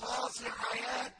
القصاص حياة